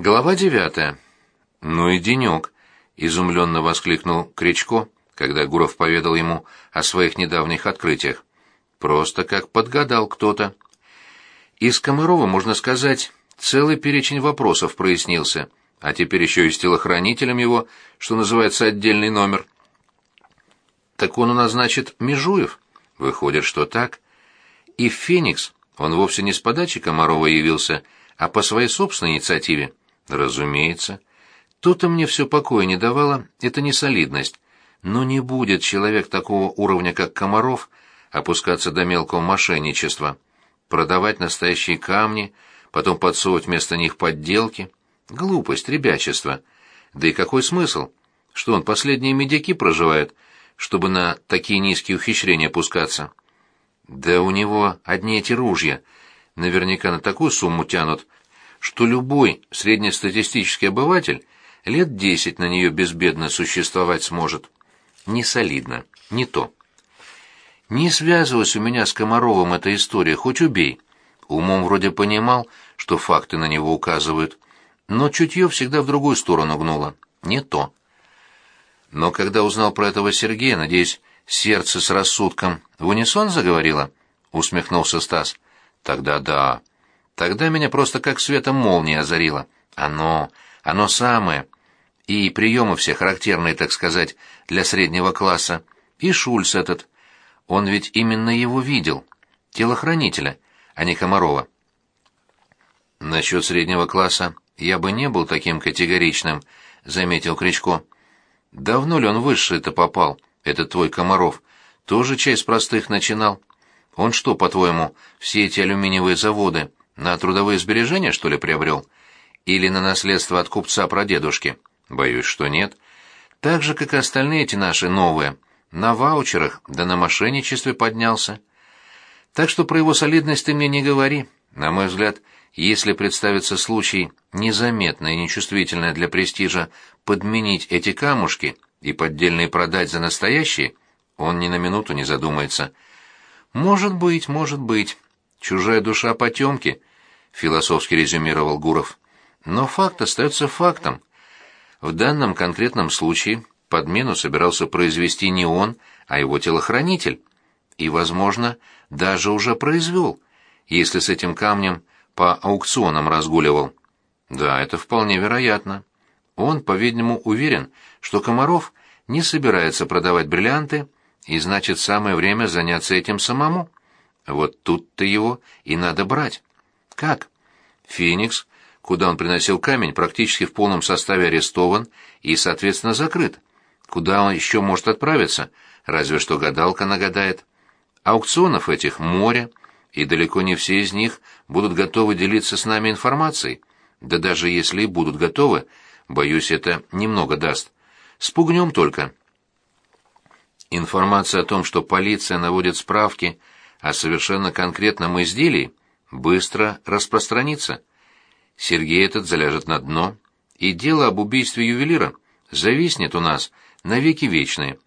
Глава девятая. «Ну и денек», — изумленно воскликнул Кричко, когда Гуров поведал ему о своих недавних открытиях. «Просто как подгадал кто-то». Из Комарова, можно сказать, целый перечень вопросов прояснился, а теперь еще и с телохранителем его, что называется, отдельный номер. «Так он у нас, значит, Межуев?» «Выходит, что так». И «Феникс» он вовсе не с подачи Комарова явился, а по своей собственной инициативе. Разумеется. То-то мне все покоя не давало, это не солидность. Но не будет человек такого уровня, как Комаров, опускаться до мелкого мошенничества, продавать настоящие камни, потом подсовывать вместо них подделки. Глупость, ребячество. Да и какой смысл? Что он последние медяки проживает, чтобы на такие низкие ухищрения пускаться? Да у него одни эти ружья. Наверняка на такую сумму тянут, что любой среднестатистический обыватель лет десять на нее безбедно существовать сможет. Не солидно, не то. Не связывалась у меня с Комаровым эта история, хоть убей. Умом вроде понимал, что факты на него указывают, но чутье всегда в другую сторону гнуло. Не то. Но когда узнал про этого Сергея, надеюсь, сердце с рассудком в унисон заговорило? Усмехнулся Стас. Тогда да. Тогда меня просто как светом молнии озарило. Оно, оно самое. И приемы все характерные, так сказать, для среднего класса. И Шульц этот. Он ведь именно его видел. Телохранителя, а не Комарова. Насчет среднего класса я бы не был таким категоричным, заметил Кричко. Давно ли он высший-то попал, этот твой Комаров? Тоже часть простых начинал? Он что, по-твоему, все эти алюминиевые заводы на трудовые сбережения, что ли, приобрел? Или на наследство от купца прадедушки? Боюсь, что нет. Так же, как и остальные эти наши новые. На ваучерах, да на мошенничестве поднялся. Так что про его солидность ты мне не говори. На мой взгляд, если представится случай, незаметно и нечувствительно для престижа, подменить эти камушки и поддельные продать за настоящие, он ни на минуту не задумается. Может быть, может быть. Чужая душа потемки, философски резюмировал Гуров. Но факт остается фактом. В данном конкретном случае подмену собирался произвести не он, а его телохранитель. И, возможно, даже уже произвел, если с этим камнем по аукционам разгуливал. Да, это вполне вероятно. Он, по-видимому, уверен, что Комаров не собирается продавать бриллианты, и значит, самое время заняться этим самому. Вот тут-то его и надо брать. Как? Феникс, куда он приносил камень, практически в полном составе арестован и, соответственно, закрыт. Куда он еще может отправиться? Разве что гадалка нагадает. Аукционов этих море, и далеко не все из них будут готовы делиться с нами информацией. Да даже если и будут готовы, боюсь, это немного даст. Спугнем только. Информация о том, что полиция наводит справки о совершенно конкретном изделии, быстро распространится. Сергей этот заляжет на дно, и дело об убийстве ювелира зависнет у нас навеки вечные.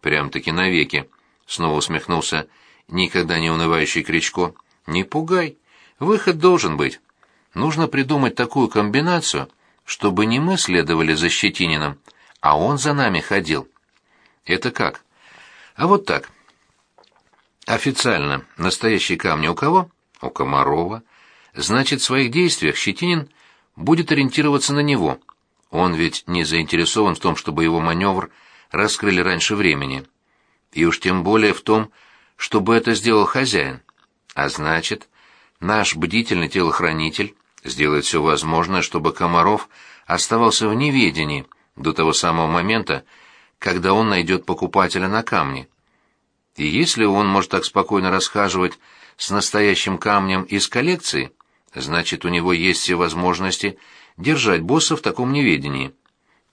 Прям-таки навеки, снова усмехнулся никогда не унывающий Кричко. Не пугай, выход должен быть. Нужно придумать такую комбинацию, чтобы не мы следовали за Щетининым, а он за нами ходил. Это как? А вот так. Официально настоящие камни у кого? У Комарова. Значит, в своих действиях Щетинин будет ориентироваться на него. Он ведь не заинтересован в том, чтобы его маневр раскрыли раньше времени. И уж тем более в том, чтобы это сделал хозяин. А значит, наш бдительный телохранитель сделает все возможное, чтобы Комаров оставался в неведении до того самого момента, когда он найдет покупателя на камне. И если он может так спокойно расхаживать с настоящим камнем из коллекции, значит, у него есть все возможности держать босса в таком неведении.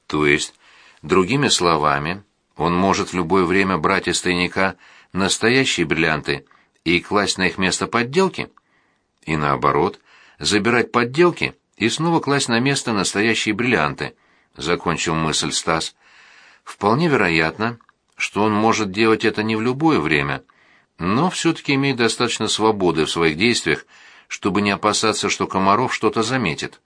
То есть, другими словами, он может в любое время брать из тайника настоящие бриллианты и класть на их место подделки, и наоборот, забирать подделки и снова класть на место настоящие бриллианты, закончил мысль Стас. Вполне вероятно, что он может делать это не в любое время, но все-таки имеет достаточно свободы в своих действиях, чтобы не опасаться, что Комаров что-то заметит.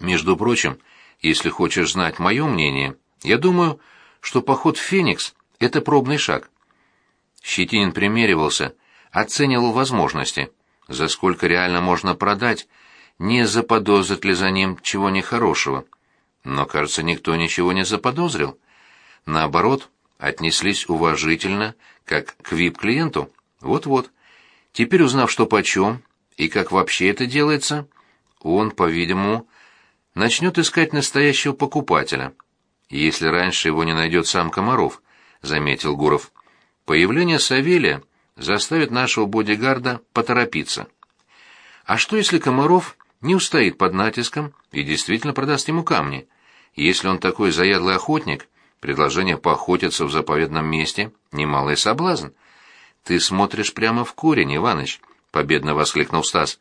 Между прочим, если хочешь знать мое мнение, я думаю, что поход в Феникс — это пробный шаг. Щетинин примеривался, оценивал возможности, за сколько реально можно продать, не заподозрит ли за ним чего нехорошего. Но, кажется, никто ничего не заподозрил. Наоборот, отнеслись уважительно, как к вип-клиенту. Вот-вот. Теперь, узнав, что почем и как вообще это делается, он, по-видимому, начнет искать настоящего покупателя. Если раньше его не найдет сам Комаров, — заметил Гуров. Появление Савелия заставит нашего бодигарда поторопиться. А что, если Комаров не устоит под натиском и действительно продаст ему камни? Если он такой заядлый охотник, предложение поохотиться в заповедном месте — немалый соблазн. «Ты смотришь прямо в корень, Иваныч», — победно воскликнул Стас.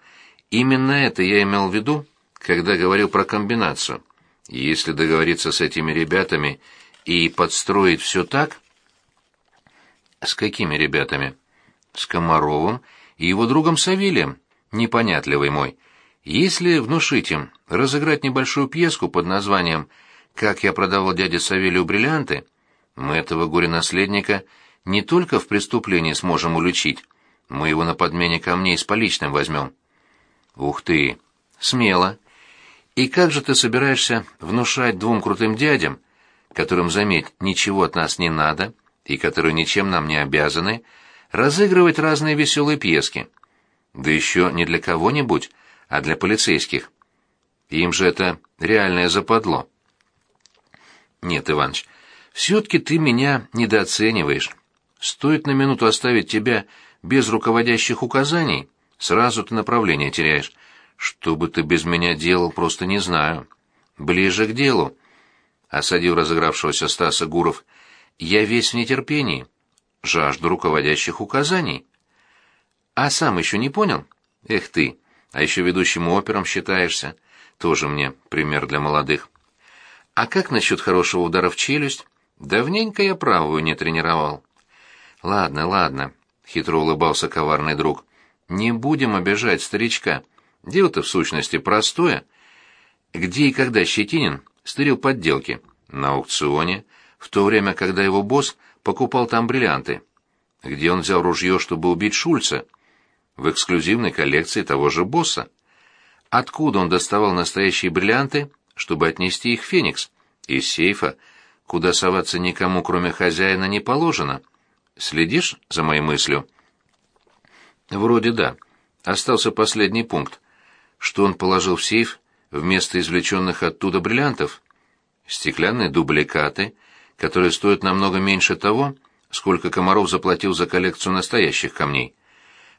«Именно это я имел в виду, когда говорил про комбинацию. Если договориться с этими ребятами и подстроить все так...» «С какими ребятами?» «С Комаровым и его другом Савелием, непонятливый мой. Если внушить им разыграть небольшую пьеску под названием «Как я продавал дяде Савелию бриллианты», мы этого горе-наследника не только в преступлении сможем уличить, мы его на подмене камней с поличным возьмем. Ух ты! Смело. И как же ты собираешься внушать двум крутым дядям, которым, заметь, ничего от нас не надо, и которые ничем нам не обязаны, разыгрывать разные веселые пьески? Да еще не для кого-нибудь, а для полицейских. Им же это реальное западло. Нет, Иваныч, все-таки ты меня недооцениваешь. Стоит на минуту оставить тебя без руководящих указаний, сразу ты направление теряешь. Что бы ты без меня делал, просто не знаю. Ближе к делу. Осадил разыгравшегося Стаса Гуров. Я весь в нетерпении. Жажду руководящих указаний. А сам еще не понял? Эх ты, а еще ведущим опером считаешься. Тоже мне пример для молодых. А как насчет хорошего удара в челюсть? Давненько я правую не тренировал. Ладно, ладно, хитро улыбался коварный друг. Не будем обижать старичка. Дело-то в сущности простое. Где и когда Щетинин стырил подделки? На аукционе, в то время, когда его босс покупал там бриллианты. Где он взял ружье, чтобы убить Шульца? В эксклюзивной коллекции того же босса. Откуда он доставал настоящие бриллианты, чтобы отнести их в Феникс? Из сейфа, куда соваться никому, кроме хозяина, не положено. Следишь за моей мыслью? Вроде да. Остался последний пункт. Что он положил в сейф вместо извлеченных оттуда бриллиантов? Стеклянные дубликаты, которые стоят намного меньше того, сколько Комаров заплатил за коллекцию настоящих камней.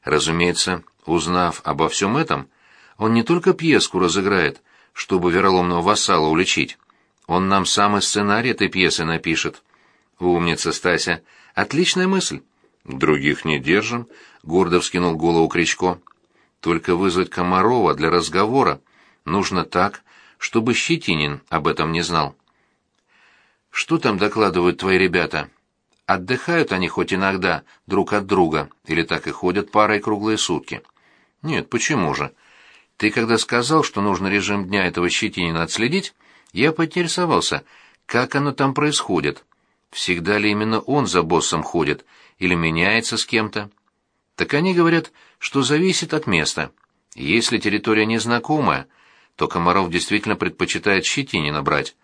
Разумеется, узнав обо всем этом, он не только пьеску разыграет, чтобы вероломного вассала уличить, он нам сам и сценарий этой пьесы напишет. Умница, Стася. Отличная мысль. Других не держим, гордо вскинул голову Кричко. Только вызвать Комарова для разговора нужно так, чтобы Щетинин об этом не знал. Что там докладывают твои ребята? Отдыхают они хоть иногда друг от друга или так и ходят парой круглые сутки? Нет, почему же? Ты когда сказал, что нужно режим дня этого Щетинина отследить, я поинтересовался, как оно там происходит. Всегда ли именно он за боссом ходит или меняется с кем-то? Так они говорят, что зависит от места. Если территория незнакомая, то Комаров действительно предпочитает Щетинина брать.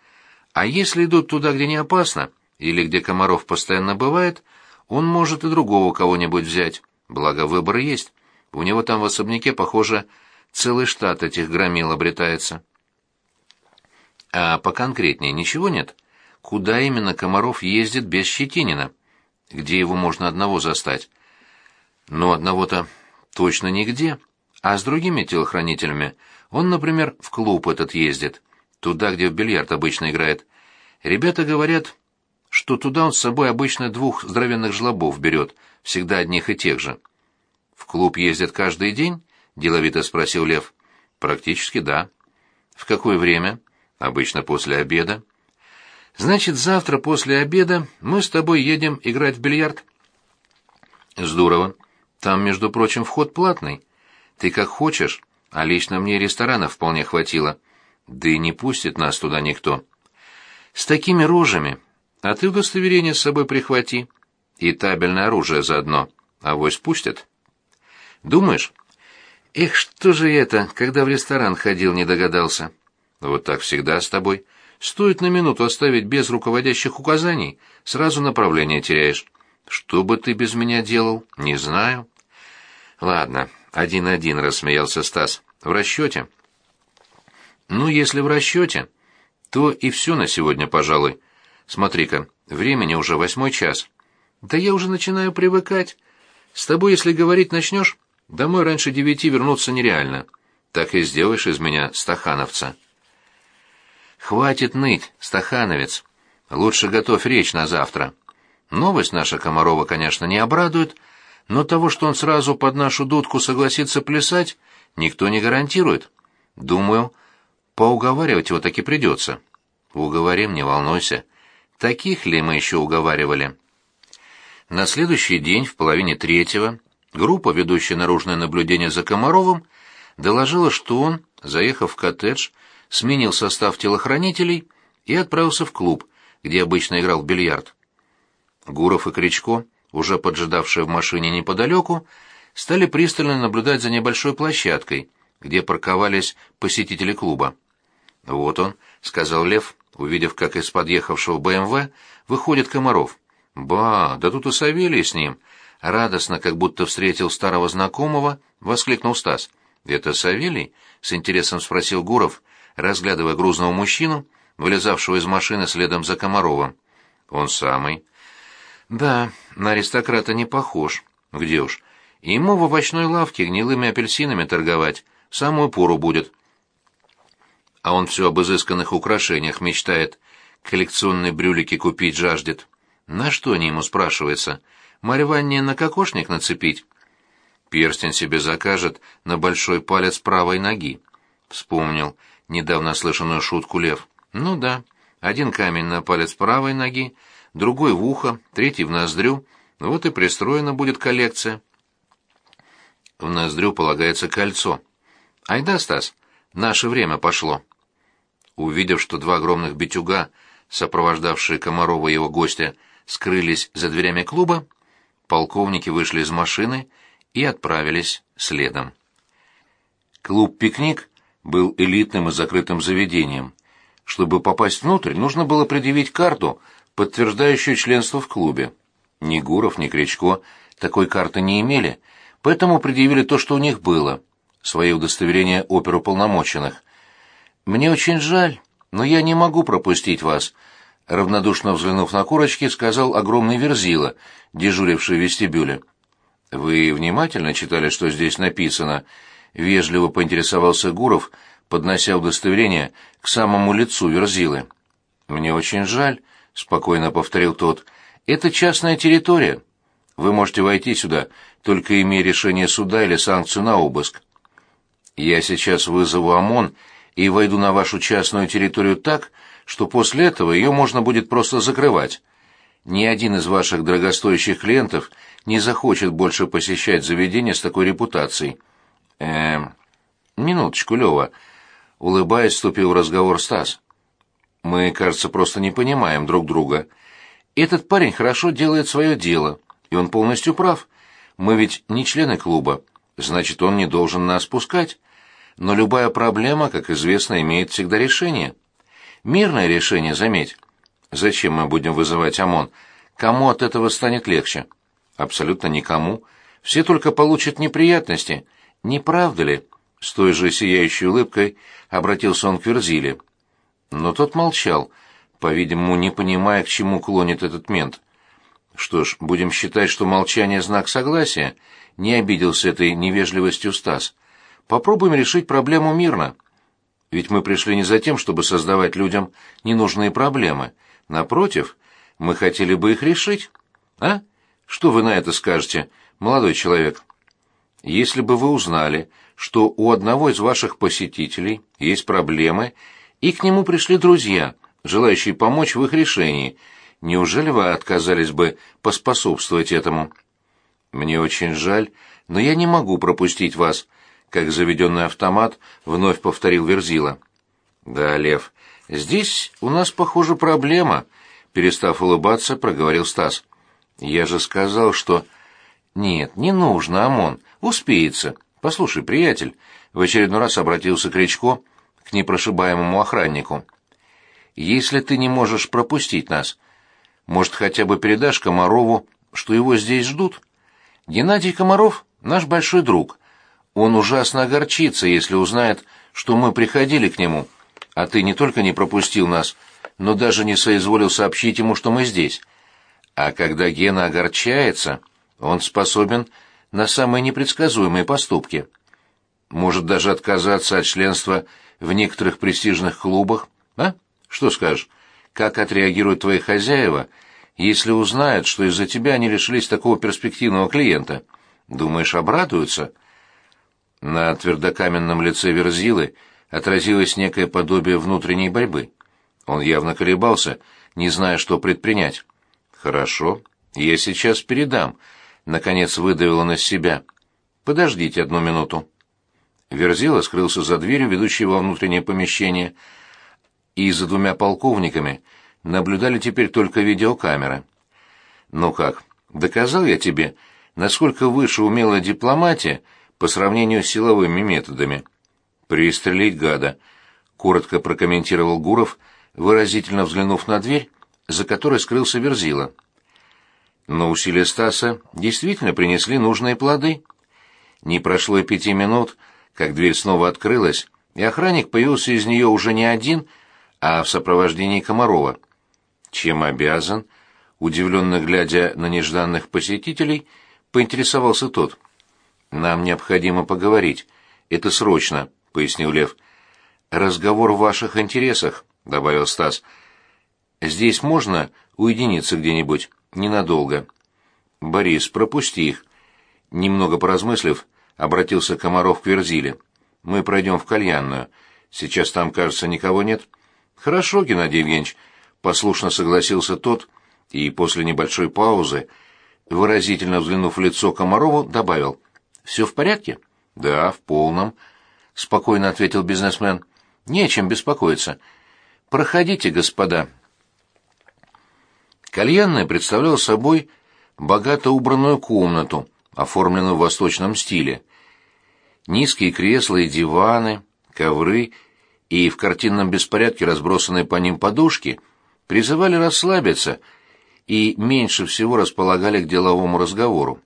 А если идут туда, где не опасно, или где Комаров постоянно бывает, он может и другого кого-нибудь взять, благо выбор есть. У него там в особняке, похоже, целый штат этих громил обретается. А поконкретнее ничего нет? Куда именно Комаров ездит без Щетинина? Где его можно одного застать? Ну, одного-то точно нигде. А с другими телохранителями он, например, в клуб этот ездит, туда, где в бильярд обычно играет. Ребята говорят, что туда он с собой обычно двух здоровенных жлобов берет, всегда одних и тех же. «В клуб ездят каждый день?» — деловито спросил Лев. «Практически да». «В какое время?» Обычно после обеда. Значит, завтра после обеда мы с тобой едем играть в бильярд. Здорово. Там, между прочим, вход платный. Ты как хочешь, а лично мне ресторана вполне хватило. Да и не пустит нас туда никто. С такими рожами. А ты удостоверение с собой прихвати. И табельное оружие заодно. Авось пустят. Думаешь? Эх, что же это, когда в ресторан ходил, не догадался. Вот так всегда с тобой. Стоит на минуту оставить без руководящих указаний, сразу направление теряешь. Что бы ты без меня делал, не знаю. Ладно, один-один, рассмеялся Стас. В расчете. Ну, если в расчете, то и все на сегодня, пожалуй. Смотри-ка, времени уже восьмой час. Да я уже начинаю привыкать. С тобой, если говорить начнешь, домой раньше девяти вернуться нереально. Так и сделаешь из меня стахановца. Хватит ныть, стахановец. Лучше готовь речь на завтра. Новость наша Комарова, конечно, не обрадует, но того, что он сразу под нашу дудку согласится плясать, никто не гарантирует. Думаю, поуговаривать его таки придется. Уговорим, не волнуйся. Таких ли мы еще уговаривали? На следующий день, в половине третьего, группа, ведущая наружное наблюдение за Комаровым, доложила, что он, заехав в коттедж, сменил состав телохранителей и отправился в клуб, где обычно играл в бильярд. Гуров и Кричко, уже поджидавшие в машине неподалеку, стали пристально наблюдать за небольшой площадкой, где парковались посетители клуба. «Вот он», — сказал Лев, увидев, как из подъехавшего БМВ выходит Комаров. «Ба, да тут и Савелий с ним!» Радостно, как будто встретил старого знакомого, воскликнул Стас. «Это Савелий?» — с интересом спросил Гуров, разглядывая грузного мужчину, вылезавшего из машины следом за Комаровым. «Он самый». «Да, на аристократа не похож. Где уж? Ему в овощной лавке гнилыми апельсинами торговать. Самую пору будет». А он все об изысканных украшениях мечтает. Коллекционные брюлики купить жаждет. На что они ему спрашивается? Марья на кокошник нацепить? Перстень себе закажет на большой палец правой ноги. Вспомнил недавно слышанную шутку Лев. Ну да, один камень на палец правой ноги, другой в ухо, третий в ноздрю. Вот и пристроена будет коллекция. В ноздрю полагается кольцо. Айда, Стас, наше время пошло. Увидев, что два огромных битюга, сопровождавшие Комарова и его гостя, скрылись за дверями клуба, полковники вышли из машины и отправились следом. Клуб «Пикник» был элитным и закрытым заведением. Чтобы попасть внутрь, нужно было предъявить карту, подтверждающую членство в клубе. Ни Гуров, ни Кричко такой карты не имели, поэтому предъявили то, что у них было — свои удостоверения оперуполномоченных. «Мне очень жаль, но я не могу пропустить вас», равнодушно взглянув на курочки, сказал огромный верзила, дежуривший в вестибюле. «Вы внимательно читали, что здесь написано?» — вежливо поинтересовался Гуров, поднося удостоверение к самому лицу верзилы. «Мне очень жаль», — спокойно повторил тот. «Это частная территория. Вы можете войти сюда, только имея решение суда или санкцию на обыск. Я сейчас вызову ОМОН и войду на вашу частную территорию так, что после этого ее можно будет просто закрывать. Ни один из ваших дорогостоящих клиентов не захочет больше посещать заведение с такой репутацией. Эм, минуточку, Лева. Улыбаясь, вступил в разговор Стас. Мы, кажется, просто не понимаем друг друга. Этот парень хорошо делает свое дело, и он полностью прав. Мы ведь не члены клуба, значит, он не должен нас пускать. Но любая проблема, как известно, имеет всегда решение. Мирное решение, заметь. Зачем мы будем вызывать ОМОН? Кому от этого станет легче? Абсолютно никому. Все только получат неприятности. Не правда ли? С той же сияющей улыбкой обратился он к Верзиле. Но тот молчал, по-видимому, не понимая, к чему клонит этот мент. Что ж, будем считать, что молчание — знак согласия. Не обиделся этой невежливостью Стас. Попробуем решить проблему мирно. Ведь мы пришли не за тем, чтобы создавать людям ненужные проблемы. Напротив, мы хотели бы их решить. А? Что вы на это скажете, молодой человек? Если бы вы узнали, что у одного из ваших посетителей есть проблемы, и к нему пришли друзья, желающие помочь в их решении, неужели вы отказались бы поспособствовать этому? Мне очень жаль, но я не могу пропустить вас, — как заведенный автомат, вновь повторил Верзила. Да, Лев, здесь у нас, похоже, проблема, перестав улыбаться, проговорил Стас. Я же сказал, что... Нет, не нужно, Амон, успеется. Послушай, приятель, в очередной раз обратился Кричко к непрошибаемому охраннику. Если ты не можешь пропустить нас, может, хотя бы передашь Комарову, что его здесь ждут? Геннадий Комаров — наш большой друг. Он ужасно огорчится, если узнает, что мы приходили к нему, а ты не только не пропустил нас, но даже не соизволил сообщить ему, что мы здесь. А когда Гена огорчается, он способен на самые непредсказуемые поступки. Может даже отказаться от членства в некоторых престижных клубах, а? Что скажешь? Как отреагируют твои хозяева, если узнают, что из-за тебя они лишились такого перспективного клиента? Думаешь, обрадуются?» На твердокаменном лице Верзилы отразилось некое подобие внутренней борьбы. Он явно колебался, не зная, что предпринять. «Хорошо, я сейчас передам», — наконец выдавил он из себя. «Подождите одну минуту». Верзила скрылся за дверью, ведущей во внутреннее помещение, и за двумя полковниками наблюдали теперь только видеокамеры. «Ну как, доказал я тебе, насколько выше умелая дипломатия по сравнению с силовыми методами?» «Пристрелить гада», — коротко прокомментировал Гуров, выразительно взглянув на дверь, за которой скрылся Верзила. Но усилия Стаса действительно принесли нужные плоды. Не прошло и пяти минут, как дверь снова открылась, и охранник появился из нее уже не один, а в сопровождении Комарова. Чем обязан? Удивленно глядя на нежданных посетителей, поинтересовался тот. «Нам необходимо поговорить. Это срочно», — пояснил Лев. «Разговор в ваших интересах», — добавил Стас. «Здесь можно уединиться где-нибудь? Ненадолго». «Борис, пропусти их». Немного поразмыслив, обратился Комаров к Верзиле. «Мы пройдем в кальянную. Сейчас там, кажется, никого нет». «Хорошо, Геннадий Евгеньевич», — послушно согласился тот, и после небольшой паузы, выразительно взглянув в лицо Комарову, добавил. «Все в порядке?» «Да, в полном», — спокойно ответил бизнесмен. «Не о чем беспокоиться. Проходите, господа». Кальянная представляла собой богато убранную комнату, оформленную в восточном стиле. Низкие кресла и диваны, ковры и в картинном беспорядке разбросанные по ним подушки призывали расслабиться и меньше всего располагали к деловому разговору.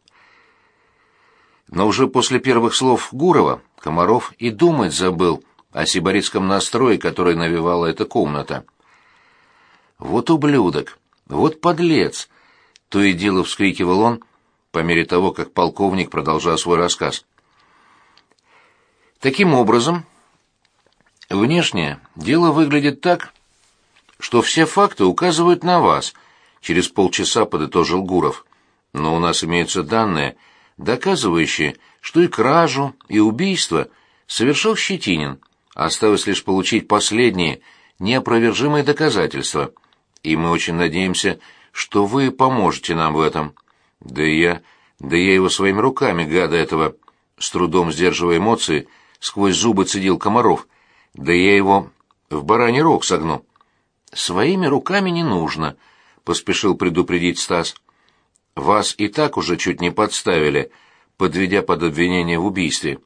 Но уже после первых слов Гурова Комаров и думать забыл о сибаритском настрое, который навевала эта комната. «Вот ублюдок! Вот подлец!» — то и дело вскрикивал он, по мере того, как полковник продолжал свой рассказ. Таким образом, внешне дело выглядит так, что все факты указывают на вас, через полчаса подытожил Гуров. Но у нас имеются данные, доказывающие, что и кражу, и убийство совершил Щетинин. Осталось лишь получить последние, неопровержимые доказательства. И мы очень надеемся, что вы поможете нам в этом. Да я... Да я его своими руками, гада этого, с трудом сдерживая эмоции, сквозь зубы цедил Комаров. Да я его в бараний рог согну. Своими руками не нужно, поспешил предупредить Стас. Вас и так уже чуть не подставили, подведя под обвинение в убийстве.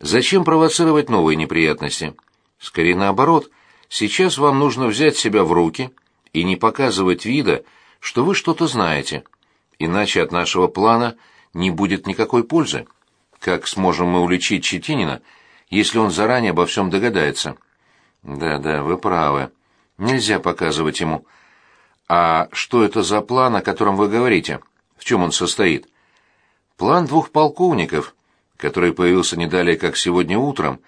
Зачем провоцировать новые неприятности? Скорее наоборот, сейчас вам нужно взять себя в руки и не показывать вида, что вы что-то знаете иначе от нашего плана не будет никакой пользы. Как сможем мы уличить Четинина, если он заранее обо всем догадается? Да-да, вы правы. Нельзя показывать ему. А что это за план, о котором вы говорите? В чем он состоит? План двух полковников, который появился не далее, как сегодня утром,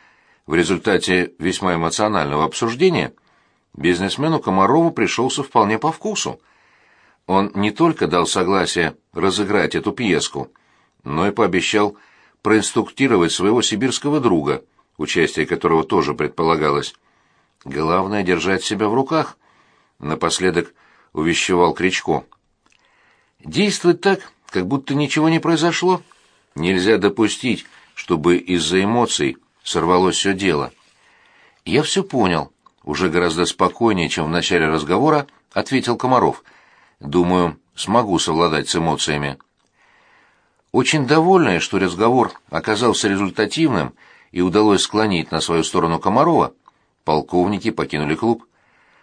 в результате весьма эмоционального обсуждения, бизнесмену Комарову пришелся вполне по вкусу. Он не только дал согласие разыграть эту пьеску, но и пообещал проинструктировать своего сибирского друга, участие которого тоже предполагалось. Главное — держать себя в руках, — напоследок увещевал Кричко. Действовать так, как будто ничего не произошло. Нельзя допустить, чтобы из-за эмоций сорвалось все дело. «Я все понял», уже гораздо спокойнее, чем в начале разговора, ответил Комаров. Думаю, смогу совладать с эмоциями. Очень довольная, что разговор оказался результативным и удалось склонить на свою сторону Комарова, полковники покинули клуб.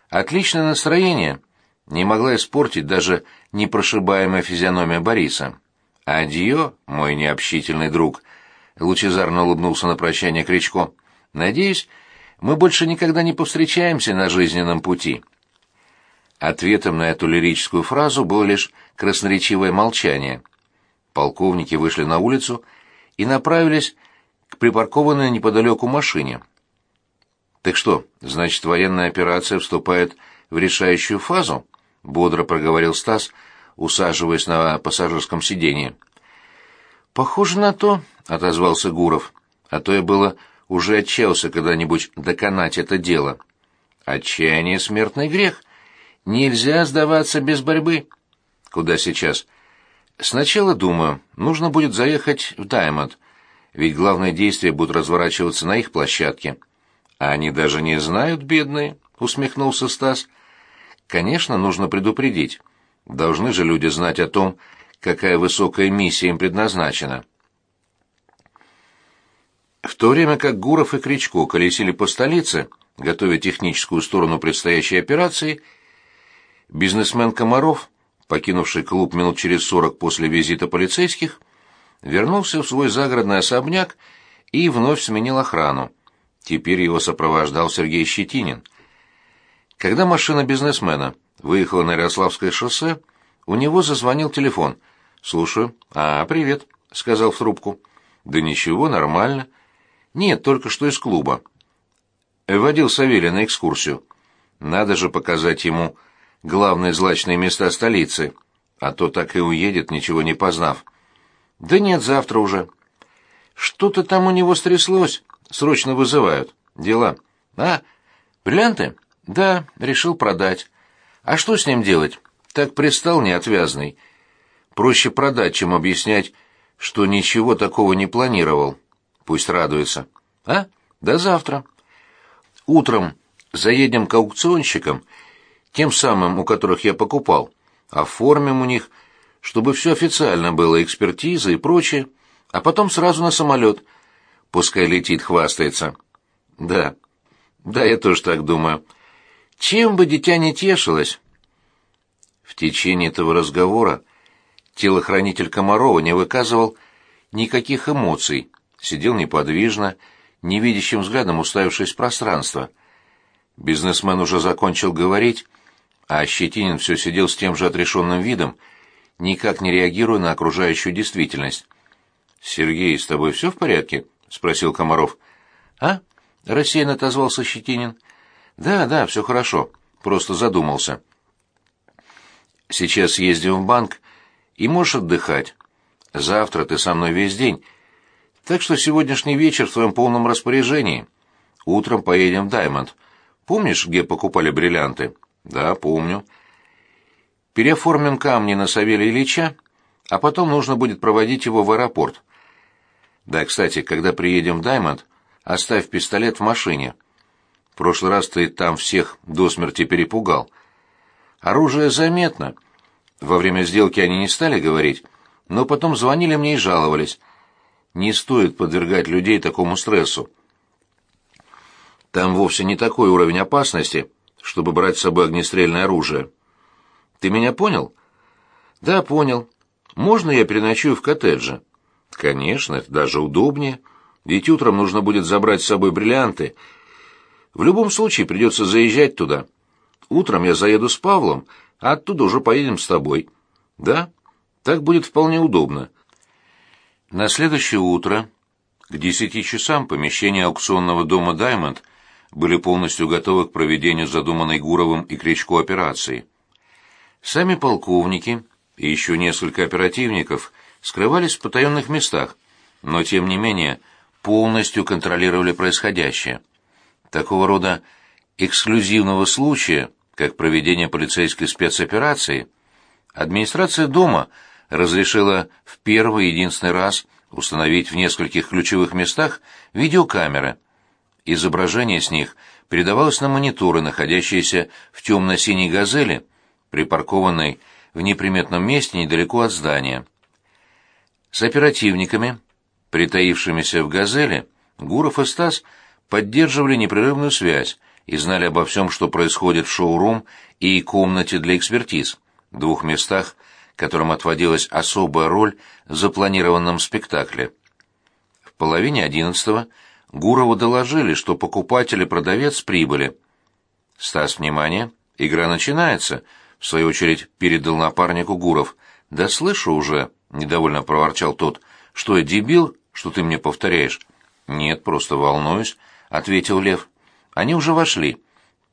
Отличное настроение не могла испортить даже непрошибаемая физиономия Бориса. «Адьё, мой необщительный друг», — лучезарно улыбнулся на прощание Кричко. «Надеюсь, мы больше никогда не повстречаемся на жизненном пути». Ответом на эту лирическую фразу было лишь красноречивое молчание. Полковники вышли на улицу и направились к припаркованной неподалеку машине. «Так что, значит, военная операция вступает в решающую фазу?» — бодро проговорил Стас, усаживаясь на пассажирском сиденье. «Похоже на то», — отозвался Гуров. «А то я было уже отчаялся когда-нибудь доконать это дело». «Отчаяние — смертный грех. Нельзя сдаваться без борьбы». «Куда сейчас?» «Сначала, думаю, нужно будет заехать в Даймонд, ведь главные действия будут разворачиваться на их площадке». «А они даже не знают, бедные», — усмехнулся Стас. «Конечно, нужно предупредить. Должны же люди знать о том, какая высокая миссия им предназначена». В то время как Гуров и Кричко колесили по столице, готовя техническую сторону предстоящей операции, бизнесмен Комаров, покинувший клуб минут через сорок после визита полицейских, вернулся в свой загородный особняк и вновь сменил охрану. Теперь его сопровождал Сергей Щетинин. Когда машина бизнесмена выехала на Ярославское шоссе, у него зазвонил телефон. «Слушаю». «А, привет», — сказал в трубку. «Да ничего, нормально». «Нет, только что из клуба». Водил Савелия на экскурсию. Надо же показать ему главные злачные места столицы, а то так и уедет, ничего не познав. «Да нет, завтра уже». «Что-то там у него стряслось». Срочно вызывают. Дела. А, бриллианты? Да, решил продать. А что с ним делать? Так пристал неотвязный. Проще продать, чем объяснять, что ничего такого не планировал. Пусть радуется. А? До завтра. Утром заедем к аукционщикам, тем самым, у которых я покупал. Оформим у них, чтобы все официально было, экспертиза и прочее, а потом сразу на самолет — Пускай летит, хвастается. Да, да, я тоже так думаю. Чем бы дитя не тешилось? В течение этого разговора телохранитель Комарова не выказывал никаких эмоций, сидел неподвижно, невидящим взглядом уставившись в пространство. Бизнесмен уже закончил говорить, а Щетинин все сидел с тем же отрешенным видом, никак не реагируя на окружающую действительность. «Сергей, с тобой все в порядке?» — спросил Комаров. «А?» — рассеянно отозвался Щетинин. «Да, да, все хорошо. Просто задумался». «Сейчас ездим в банк, и можешь отдыхать. Завтра ты со мной весь день. Так что сегодняшний вечер в твоем полном распоряжении. Утром поедем в Даймонд. Помнишь, где покупали бриллианты?» «Да, помню». «Переоформим камни на Савелия Ильича, а потом нужно будет проводить его в аэропорт». Да, кстати, когда приедем в Даймонд, оставь пистолет в машине. Прошлый раз ты там всех до смерти перепугал. Оружие заметно. Во время сделки они не стали говорить, но потом звонили мне и жаловались. Не стоит подвергать людей такому стрессу. Там вовсе не такой уровень опасности, чтобы брать с собой огнестрельное оружие. Ты меня понял? Да, понял. Можно я переночую в коттедже? Конечно, это даже удобнее. Ведь утром нужно будет забрать с собой бриллианты. В любом случае придется заезжать туда. Утром я заеду с Павлом, а оттуда уже поедем с тобой. Да, так будет вполне удобно. На следующее утро, к десяти часам, помещения аукционного дома «Даймонд» были полностью готовы к проведению задуманной Гуровым и Кричко операции. Сами полковники и еще несколько оперативников скрывались в потаенных местах, но тем не менее полностью контролировали происходящее. Такого рода эксклюзивного случая, как проведение полицейской спецоперации, администрация дома разрешила в первый единственный раз установить в нескольких ключевых местах видеокамеры. Изображения с них передавалось на мониторы, находящиеся в темно-синей «Газели», припаркованной в неприметном месте недалеко от здания. С оперативниками, притаившимися в «Газели», Гуров и Стас поддерживали непрерывную связь и знали обо всем, что происходит в шоу-рум и комнате для экспертиз, двух местах, которым отводилась особая роль в запланированном спектакле. В половине одиннадцатого Гурову доложили, что покупатель и продавец прибыли. «Стас, внимание! Игра начинается!» — в свою очередь передал напарнику Гуров. «Да слышу уже!» — недовольно проворчал тот. «Что я, дебил, что ты мне повторяешь?» «Нет, просто волнуюсь», — ответил Лев. «Они уже вошли.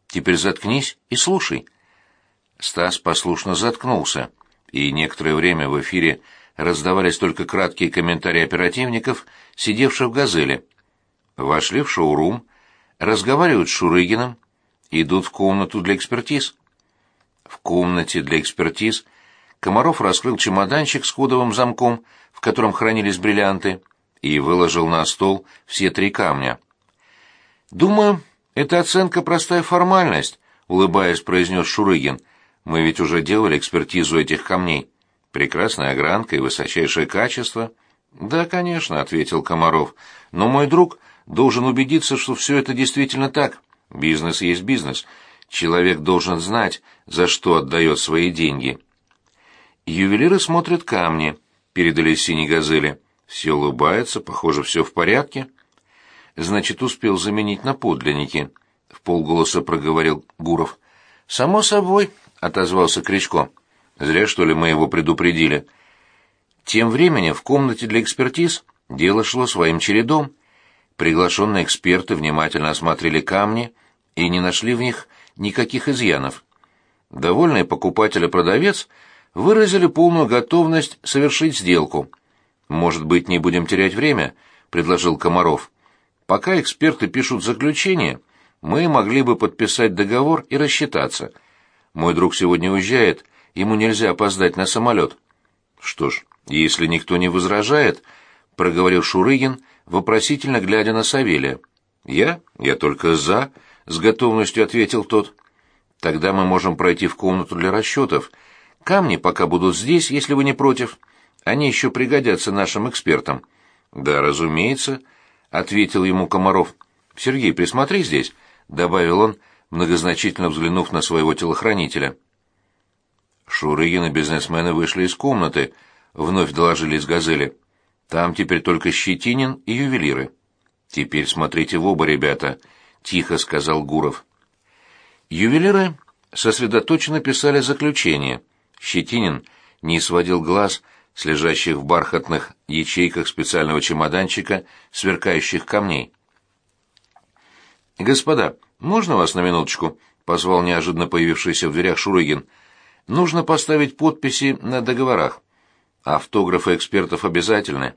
Теперь заткнись и слушай». Стас послушно заткнулся, и некоторое время в эфире раздавались только краткие комментарии оперативников, сидевших в «Газели». Вошли в шоурум, разговаривают с Шурыгиным, идут в комнату для экспертиз. В комнате для экспертиз Комаров раскрыл чемоданчик с кодовым замком, в котором хранились бриллианты, и выложил на стол все три камня. «Думаю, это оценка простая формальность», — улыбаясь, произнес Шурыгин. «Мы ведь уже делали экспертизу этих камней. Прекрасная огранка и высочайшее качество». «Да, конечно», — ответил Комаров. «Но мой друг должен убедиться, что все это действительно так. Бизнес есть бизнес. Человек должен знать, за что отдает свои деньги». Ювелиры смотрят камни, передали синей газели. Все улыбаются, похоже, все в порядке. Значит, успел заменить на подлинники, — в полголоса проговорил Гуров. Само собой, — отозвался Кричко. Зря, что ли, мы его предупредили. Тем временем в комнате для экспертиз дело шло своим чередом. Приглашенные эксперты внимательно осмотрели камни и не нашли в них никаких изъянов. Довольный покупатель и продавец выразили полную готовность совершить сделку — «Может быть, не будем терять время?» — предложил Комаров. «Пока эксперты пишут заключение, мы могли бы подписать договор и рассчитаться. Мой друг сегодня уезжает, ему нельзя опоздать на самолет». «Что ж, если никто не возражает», — проговорил Шурыгин, вопросительно глядя на Савелия. «Я? Я только за», — с готовностью ответил тот. «Тогда мы можем пройти в комнату для расчетов. Камни пока будут здесь, если вы не против». Они еще пригодятся нашим экспертам. Да, разумеется, ответил ему Комаров. Сергей, присмотри здесь, добавил он, многозначительно взглянув на своего телохранителя. Шурыгин и бизнесмены вышли из комнаты, вновь доложили из газели. Там теперь только Щетинин и ювелиры. Теперь смотрите в оба, ребята, тихо сказал Гуров. Ювелиры сосредоточенно писали заключение. Щетинин не сводил глаз с лежащих в бархатных ячейках специального чемоданчика сверкающих камней. «Господа, можно вас на минуточку?» — позвал неожиданно появившийся в дверях Шурыгин. «Нужно поставить подписи на договорах. Автографы экспертов обязательны».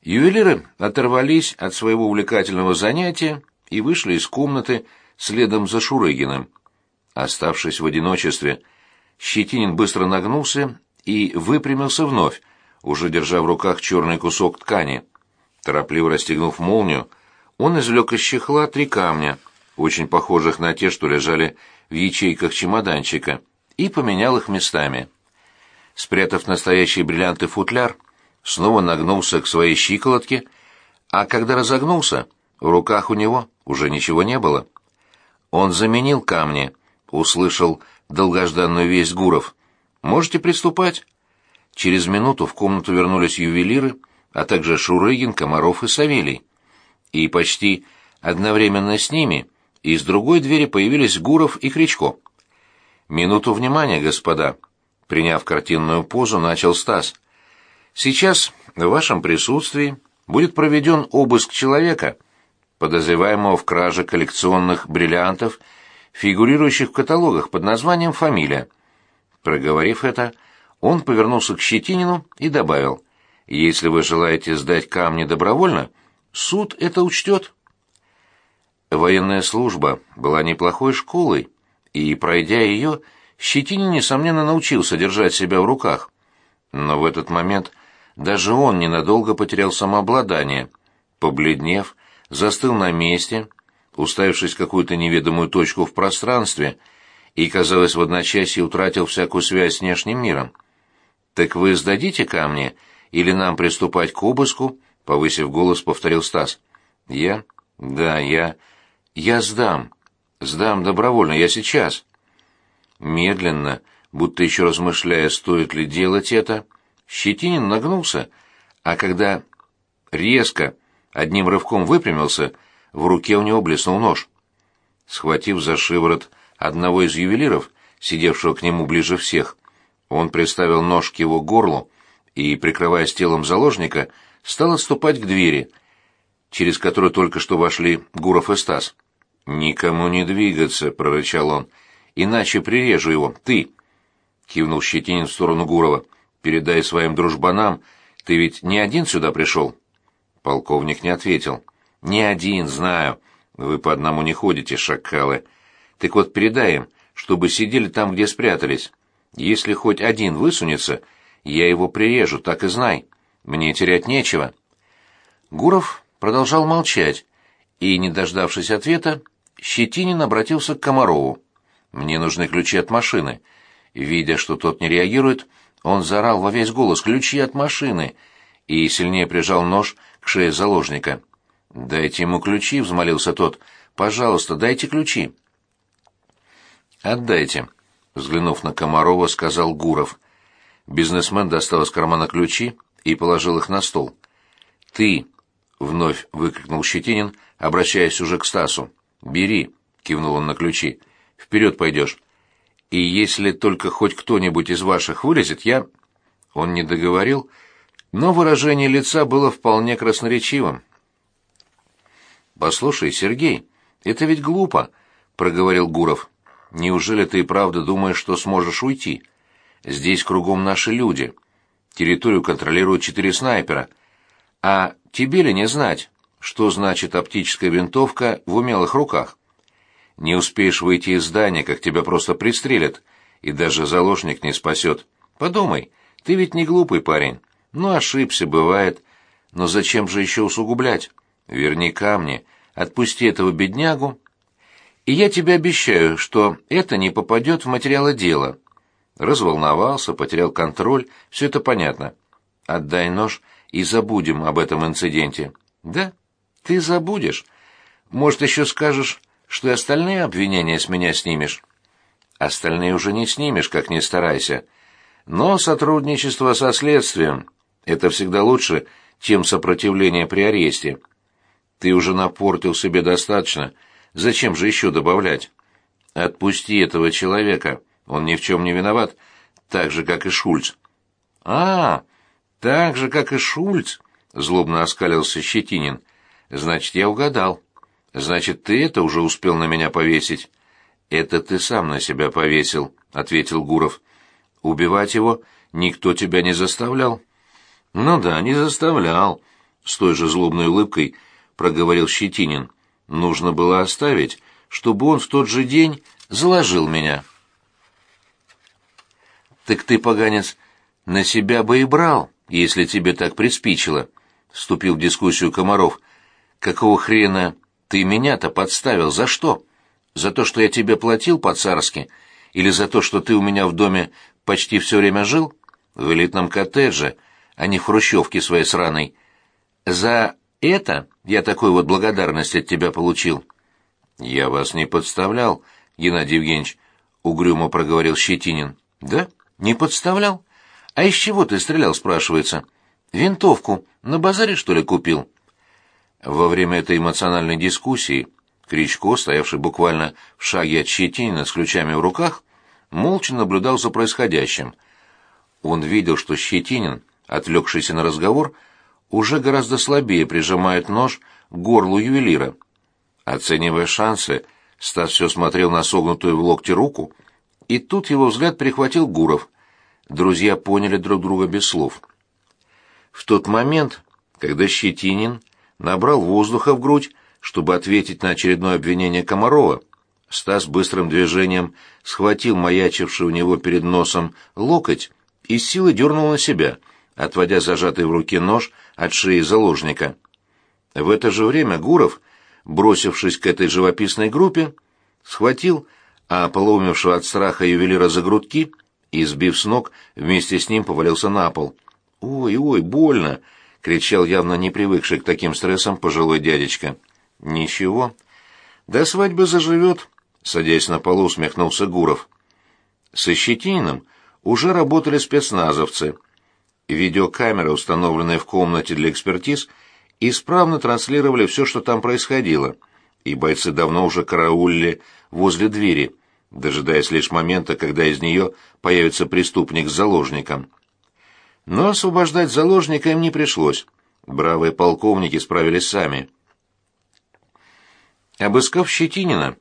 Ювелиры оторвались от своего увлекательного занятия и вышли из комнаты следом за Шурыгиным. Оставшись в одиночестве, Щетинин быстро нагнулся и выпрямился вновь, уже держа в руках черный кусок ткани. Торопливо расстегнув молнию, он извлек из чехла три камня, очень похожих на те, что лежали в ячейках чемоданчика, и поменял их местами. Спрятав настоящие бриллианты футляр, снова нагнулся к своей щиколотке, а когда разогнулся, в руках у него уже ничего не было. Он заменил камни, услышал долгожданную весть Гуров. Можете приступать. Через минуту в комнату вернулись ювелиры, а также Шурыгин, Комаров и Савелий. И почти одновременно с ними из другой двери появились Гуров и Кричко. «Минуту внимания, господа!» Приняв картинную позу, начал Стас. «Сейчас в вашем присутствии будет проведен обыск человека, подозреваемого в краже коллекционных бриллиантов, фигурирующих в каталогах под названием «Фамилия». Проговорив это, он повернулся к Щетинину и добавил, «Если вы желаете сдать камни добровольно, суд это учтет». Военная служба была неплохой школой, и, пройдя ее, Щетинин, несомненно, научился держать себя в руках. Но в этот момент даже он ненадолго потерял самообладание. Побледнев, застыл на месте, уставившись в какую-то неведомую точку в пространстве, и, казалось, в одночасье утратил всякую связь с внешним миром. «Так вы сдадите камни, или нам приступать к обыску?» — повысив голос, повторил Стас. «Я? Да, я. Я сдам. Сдам добровольно, я сейчас». Медленно, будто еще размышляя, стоит ли делать это, Щетинин нагнулся, а когда резко, одним рывком выпрямился, в руке у него блеснул нож. Схватив за шиворот одного из ювелиров, сидевшего к нему ближе всех, он приставил нож к его горлу и, прикрываясь телом заложника, стал отступать к двери, через которую только что вошли Гуров и Стас. «Никому не двигаться», — прорычал он, — «иначе прирежу его, ты!» — кивнул Щетинин в сторону Гурова. «Передай своим дружбанам, ты ведь не один сюда пришел?» Полковник не ответил. «Не один, знаю. Вы по одному не ходите, шакалы. Так вот, передай им, чтобы сидели там, где спрятались. Если хоть один высунется, я его прирежу, так и знай. Мне терять нечего». Гуров продолжал молчать, и, не дождавшись ответа, Щетинин обратился к Комарову. «Мне нужны ключи от машины». Видя, что тот не реагирует, он заорал во весь голос «Ключи от машины!» и сильнее прижал нож к шее заложника. «Дайте ему ключи», — взмолился тот. «Пожалуйста, дайте ключи». «Отдайте», — взглянув на Комарова, сказал Гуров. Бизнесмен достал из кармана ключи и положил их на стол. «Ты», — вновь выкрикнул Щетинин, обращаясь уже к Стасу. «Бери», — кивнул он на ключи. «Вперед пойдешь. И если только хоть кто-нибудь из ваших вылезет, я...» Он не договорил, но выражение лица было вполне красноречивым. «Послушай, Сергей, это ведь глупо», — проговорил Гуров. «Неужели ты и правда думаешь, что сможешь уйти? Здесь кругом наши люди. Территорию контролируют четыре снайпера. А тебе ли не знать, что значит оптическая винтовка в умелых руках? Не успеешь выйти из здания, как тебя просто пристрелят, и даже заложник не спасет. Подумай, ты ведь не глупый парень. Ну, ошибся, бывает. Но зачем же еще усугублять?» Верни камни, отпусти этого беднягу, и я тебе обещаю, что это не попадет в материалы дела. Разволновался, потерял контроль, все это понятно. Отдай нож и забудем об этом инциденте. Да, ты забудешь. Может, еще скажешь, что и остальные обвинения с меня снимешь. Остальные уже не снимешь, как ни старайся. Но сотрудничество со следствием — это всегда лучше, чем сопротивление при аресте. Ты уже напортил себе достаточно. Зачем же еще добавлять? Отпусти этого человека. Он ни в чем не виноват, так же, как и Шульц. А, так же, как и Шульц, злобно оскалился Щетинин. Значит, я угадал. Значит, ты это уже успел на меня повесить. Это ты сам на себя повесил, ответил Гуров. Убивать его никто тебя не заставлял. Ну да, не заставлял, с той же злобной улыбкой проговорил Щетинин. Нужно было оставить, чтобы он в тот же день заложил меня. Так ты, поганец, на себя бы и брал, если тебе так приспичило, вступил в дискуссию Комаров. Какого хрена ты меня-то подставил? За что? За то, что я тебе платил по-царски? Или за то, что ты у меня в доме почти все время жил? В элитном коттедже, а не в хрущевке своей сраной. За это я такой вот благодарность от тебя получил. Я вас не подставлял, Геннадий Евгеньевич, угрюмо проговорил Щетинин. Да? Не подставлял? А из чего ты стрелял, спрашивается? Винтовку на базаре, что ли, купил? Во время этой эмоциональной дискуссии Кричко, стоявший буквально в шаге от Щетинина с ключами в руках, молча наблюдал за происходящим. Он видел, что Щетинин, отвлекшийся на разговор, уже гораздо слабее прижимает нож к горлу ювелира. Оценивая шансы, Стас все смотрел на согнутую в локте руку, и тут его взгляд перехватил Гуров. Друзья поняли друг друга без слов. В тот момент, когда Щетинин набрал воздуха в грудь, чтобы ответить на очередное обвинение Комарова, Стас быстрым движением схватил маячивший у него перед носом локоть и силой дернул на себя — отводя зажатый в руке нож от шеи заложника. В это же время Гуров бросившись к этой живописной группе, схватил а полоумевшего от страха ювелира за грудки и, сбив с ног, вместе с ним повалился на пол. «Ой, ой, больно!» — кричал явно не привыкший к таким стрессам пожилой дядечка. «Ничего. До свадьбы заживет», — садясь на полу, усмехнулся Гуров. Со Щетининым уже работали спецназовцы. Видеокамеры, установленные в комнате для экспертиз, исправно транслировали все, что там происходило, и бойцы давно уже караулили возле двери, дожидаясь лишь момента, когда из нее появится преступник с заложником. Но освобождать заложника им не пришлось. Бравые полковники справились сами. Обыскав Щетинина,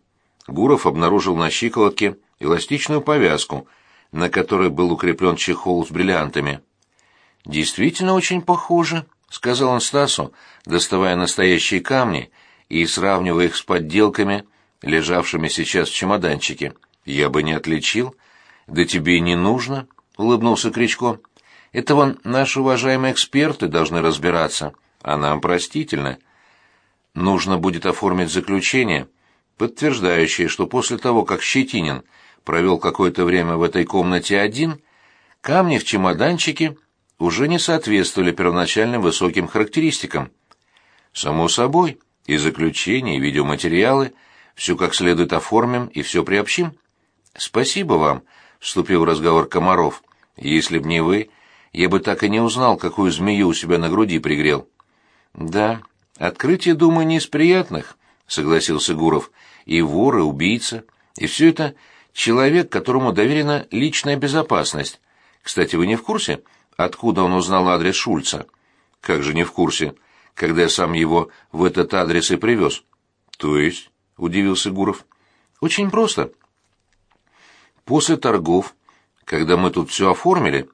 Гуров обнаружил на щиколотке эластичную повязку, на которой был укреплен чехол с бриллиантами. «Действительно очень похоже», — сказал он Стасу, доставая настоящие камни и сравнивая их с подделками, лежавшими сейчас в чемоданчике. «Я бы не отличил». «Да тебе и не нужно», — улыбнулся Кричко. «Это вон наши уважаемые эксперты должны разбираться, а нам простительно. Нужно будет оформить заключение, подтверждающее, что после того, как Щетинин провел какое-то время в этой комнате один, камни в чемоданчике уже не соответствовали первоначальным высоким характеристикам. Само собой, и заключение, и видеоматериалы, все как следует оформим и все приобщим. Спасибо вам, вступил в разговор Комаров. Если б не вы, я бы так и не узнал, какую змею у себя на груди пригрел. Да, открытие, думаю, не из приятных, согласился Гуров. И вор, и убийца, и все это человек, которому доверена личная безопасность. Кстати, вы не в курсе, откуда он узнал адрес Шульца? Как же не в курсе, когда я сам его в этот адрес и привез? То есть, удивился Гуров. Очень просто. После торгов, когда мы тут все оформили,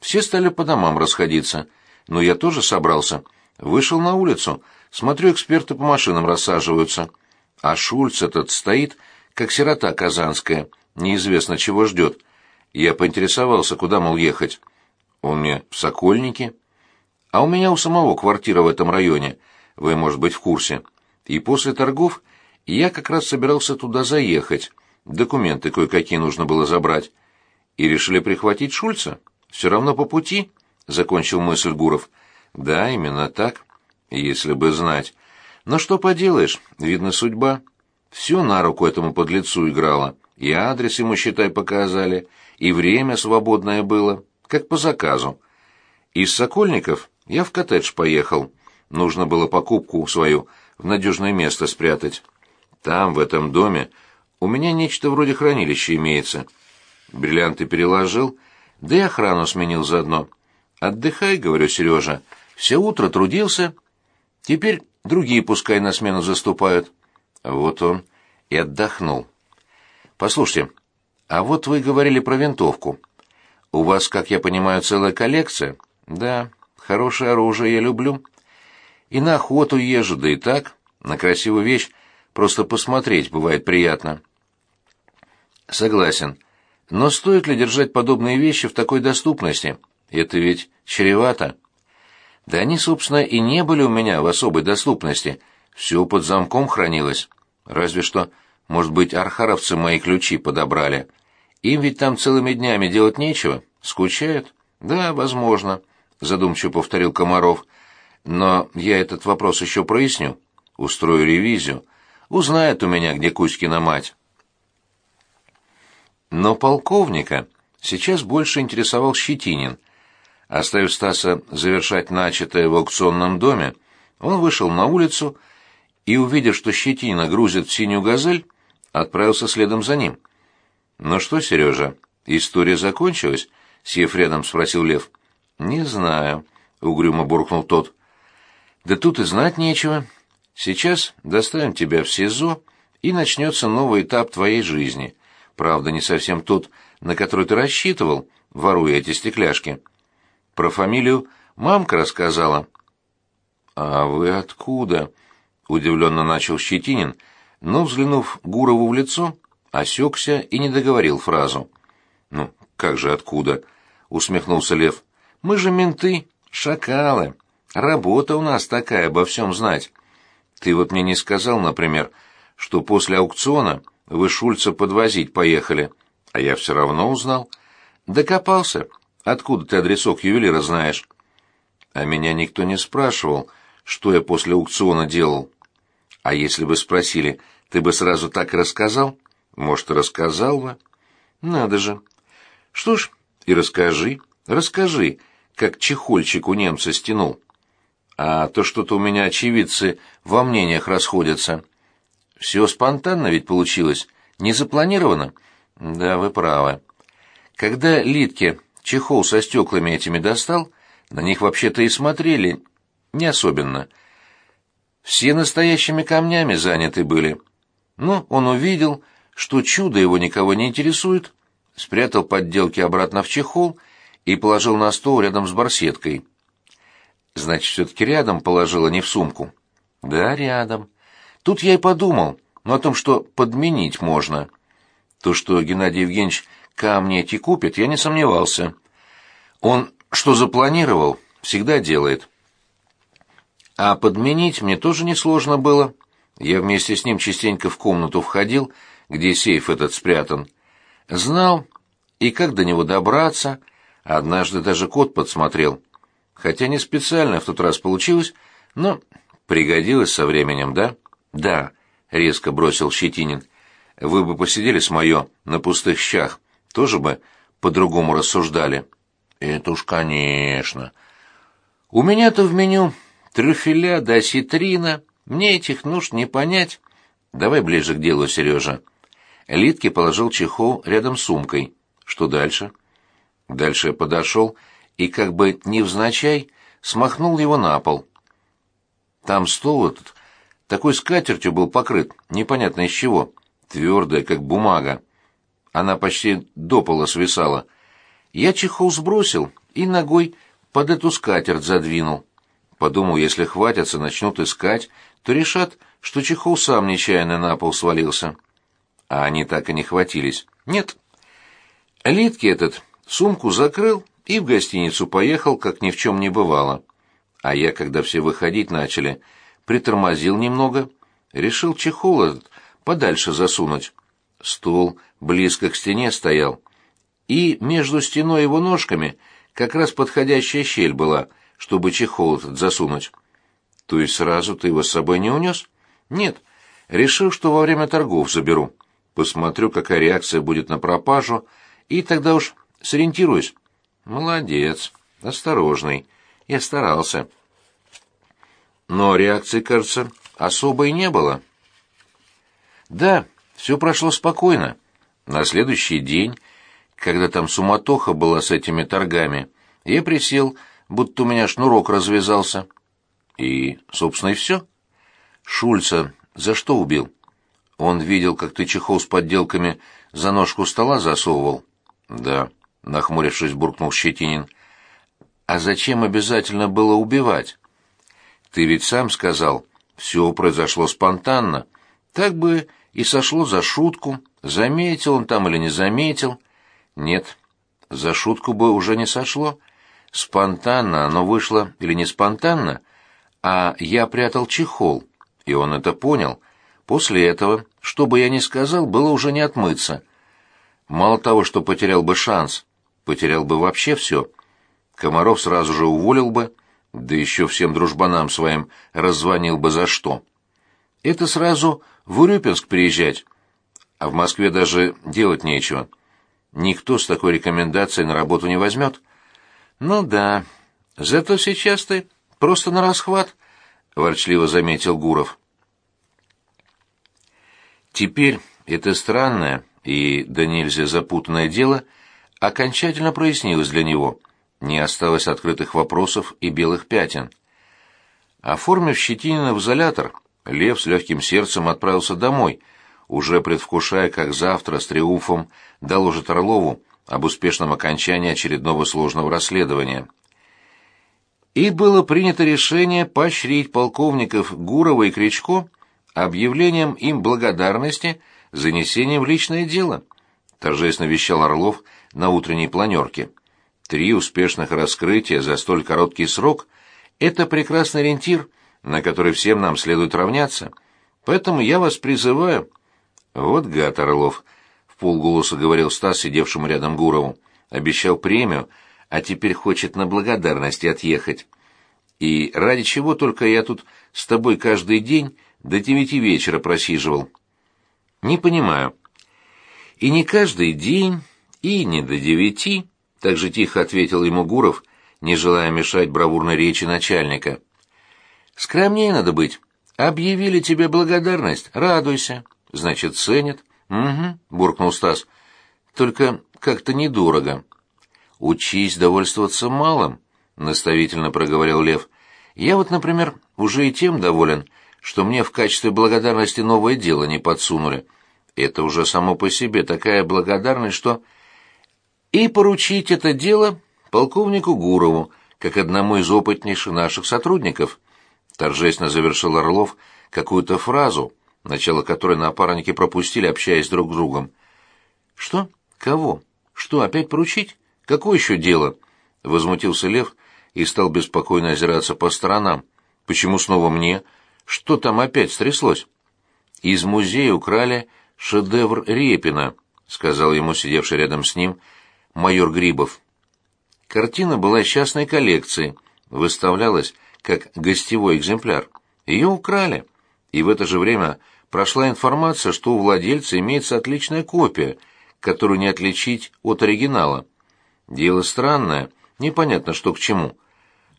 все стали по домам расходиться, но я тоже собрался. Вышел на улицу, смотрю, эксперты по машинам рассаживаются. А Шульц этот стоит, как сирота казанская, неизвестно чего ждет. Я поинтересовался, куда, мол, ехать. Он мне в Сокольнике. А у меня у самого квартира в этом районе, вы, может быть, в курсе. И после торгов я как раз собирался туда заехать. Документы кое-какие нужно было забрать. И решили прихватить Шульца? Все равно по пути, — закончил мысль Гуров. Да, именно так. Если бы знать. Но что поделаешь, видно судьба. Все на руку этому подлецу играло. И адрес ему, считай, показали, и время свободное было, как по заказу. Из Сокольников я в коттедж поехал. Нужно было покупку свою в надежное место спрятать. Там, в этом доме, у меня нечто вроде хранилища имеется. Бриллианты переложил, да и охрану сменил заодно. Отдыхай, говорю, Сережа. Все утро трудился. Теперь другие пускай на смену заступают. Вот он и отдохнул. Послушайте, а вот вы говорили про винтовку. У вас, как я понимаю, целая коллекция? Да, хорошее оружие я люблю. И на охоту езжу, да и так, на красивую вещь просто посмотреть бывает приятно. Согласен. Но стоит ли держать подобные вещи в такой доступности? Это ведь чревато. Да они, собственно, и не были у меня в особой доступности. Все под замком хранилось. Разве что, может быть, архаровцы мои ключи подобрали. Им ведь там целыми днями делать нечего. Скучают? Да, возможно, задумчиво повторил Комаров. Но я этот вопрос еще проясню. Устрою ревизию. Узнает у меня, где Кузькина мать. Но полковника сейчас больше интересовал Щетинин. Оставив Стаса завершать начатое в аукционном доме, он вышел на улицу и, увидев, что Щетинина грузит в синюю газель, отправился следом за ним. «Ну что, Сережа, история закончилась?» — сев рядом спросил Лев. «Не знаю», — угрюмо буркнул тот. «Да тут и знать нечего. Сейчас доставим тебя в СИЗО, и начнется новый этап твоей жизни. Правда, не совсем тот, на который ты рассчитывал, воруя эти стекляшки. Про фамилию мамка рассказала. А вы откуда? удивленно начал Щетинин, но взглянув Гурову в лицо, осекся и не договорил фразу. Ну, как же откуда? усмехнулся Лев. Мы же менты, шакалы. Работа у нас такая обо всем знать. Ты вот мне не сказал, например, что после аукциона вы Шульца подвозить поехали, а я все равно узнал. Докопался. Откуда ты адресок ювелира знаешь? А меня никто не спрашивал, что я после аукциона делал. А если бы спросили, ты бы сразу так рассказал? Может, рассказал бы. Надо же. Что ж, и расскажи, расскажи, как чехольчик у немца стянул. А то что-то у меня очевидцы во мнениях расходятся. Все спонтанно ведь получилось, не запланировано. Да, вы правы. Когда Литке чехол со стеклами этими достал, на них вообще-то и смотрели не особенно. Все настоящими камнями заняты были. Но он увидел, что чудо его никого не интересует, спрятал подделки обратно в чехол и положил на стол рядом с барсеткой. Значит, все-таки рядом положила, не в сумку. Да, рядом. Тут я и подумал, но о том, что подменить можно. То, что Геннадий Евгеньевич камни эти купит, я не сомневался. Он что запланировал, всегда делает. А подменить мне тоже несложно было. Я вместе с ним частенько в комнату входил, где сейф этот спрятан. Знал, и как до него добраться. Однажды даже кот подсмотрел. Хотя не специально в тот раз получилось, но пригодилось со временем, да? Да, резко бросил Щетинин. Вы бы посидели с моё на пустых щах, тоже бы по-другому рассуждали. Это уж, конечно. У меня-то в меню трюфеля да осетрина. Мне этих нужд не понять. Давай ближе к делу, Сережа. Литке положил чехол рядом с сумкой. Что дальше? Дальше подошел и, как бы невзначай, смахнул его на пол. Там стол этот такой скатертью был покрыт, непонятно из чего, твердая, как бумага. Она почти до пола свисала. Я чехол сбросил и ногой под эту скатерть задвинул. Подумал, если хватятся, начнут искать, то решат, что чехол сам нечаянно на пол свалился. А они так и не хватились. Нет. Литки этот сумку закрыл и в гостиницу поехал, как ни в чем не бывало. А я, когда все выходить начали, притормозил немного, решил чехол этот подальше засунуть. Стол близко к стене стоял, и между стеной и его ножками как раз подходящая щель была, чтобы чехол этот засунуть. То есть сразу ты его с собой не унес? Нет. Решил, что во время торгов заберу. Посмотрю, какая реакция будет на пропажу, и тогда уж сориентируюсь. Молодец. Осторожный. Я старался. Но реакции, кажется, особой не было. Да, все прошло спокойно. На следующий день когда там суматоха была с этими торгами, я присел, будто у меня шнурок развязался. И, собственно, и все. Шульца за что убил? Он видел, как ты чехол с подделками за ножку стола засовывал? Да, нахмурившись, буркнул Щетинин. А зачем обязательно было убивать? Ты ведь сам сказал, все произошло спонтанно. Так бы и сошло за шутку, заметил он там или не заметил. Нет, за шутку бы уже не сошло. Спонтанно оно вышло или не спонтанно, а я прятал чехол, и он это понял. После этого, что бы я ни сказал, было уже не отмыться. Мало того, что потерял бы шанс, потерял бы вообще все. Комаров сразу же уволил бы, да еще всем дружбанам своим раззвонил бы за что. Это сразу в Урюпинск приезжать, а в Москве даже делать нечего. Никто с такой рекомендацией на работу не возьмет. Ну да, зато сейчас ты просто на расхват, ворчливо заметил Гуров. Теперь это странное и да нельзя запутанное дело окончательно прояснилось для него. Не осталось открытых вопросов и белых пятен. Оформив Щетинина в изолятор, Лев с легким сердцем отправился домой — уже предвкушая, как завтра с триумфом доложит Орлову об успешном окончании очередного сложного расследования. И было принято решение поощрить полковников Гурова и Кричко объявлением им благодарности за несение в личное дело, торжественно вещал Орлов на утренней планерке. Три успешных раскрытия за столь короткий срок – это прекрасный ориентир на который всем нам следует равняться. Поэтому я вас призываю...» «Вот гад Орлов», — в полголоса говорил Стас, сидевшему рядом Гурову. «Обещал премию, а теперь хочет на благодарности отъехать. И ради чего только я тут с тобой каждый день до девяти вечера просиживал?» «Не понимаю». «И не каждый день, и не до девяти», — так же тихо ответил ему Гуров, не желая мешать бравурной речи начальника. «Скромнее надо быть. Объявили тебе благодарность, радуйся. Значит, ценят». «Угу», — буркнул Стас. «Только как-то недорого». «Учись довольствоваться малым», — наставительно проговорил Лев. «Я вот, например, уже и тем доволен, что мне в качестве благодарности новое дело не подсунули. Это уже само по себе такая благодарность, что...» «И поручить это дело полковнику Гурову, как одному из опытнейших наших сотрудников», — торжественно завершил Орлов какую-то фразу, начало которой напарники пропустили, общаясь друг с другом. «Что? Кого? Что, опять поручить? Какое еще дело?» — возмутился Лев и стал беспокойно озираться по сторонам. «Почему снова мне? Что там опять стряслось?» «Из музея украли шедевр Репина», — сказал ему сидевший рядом с ним майор Грибов. Картина была частной коллекции, выставлялась как гостевой экземпляр. Ее украли, и в это же время прошла информация, что у владельца имеется отличная копия, которую не отличить от оригинала. Дело странное, непонятно что к чему.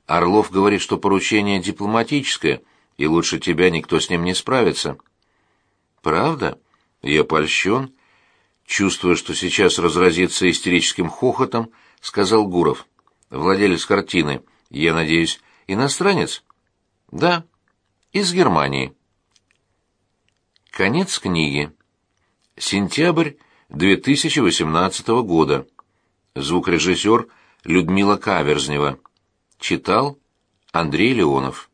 Орлов говорит, что поручение дипломатическое, и лучше тебя никто с ним не справится. Правда? Я польщен. Чувствуя, что сейчас разразится истерическим хохотом, — сказал Гуров. «Владелец картины, я надеюсь, иностранец?» «Да, из Германии». Конец книги. Сентябрь 2018 года. Звукорежиссер Людмила Каверзнева. Читал Андрей Леонов.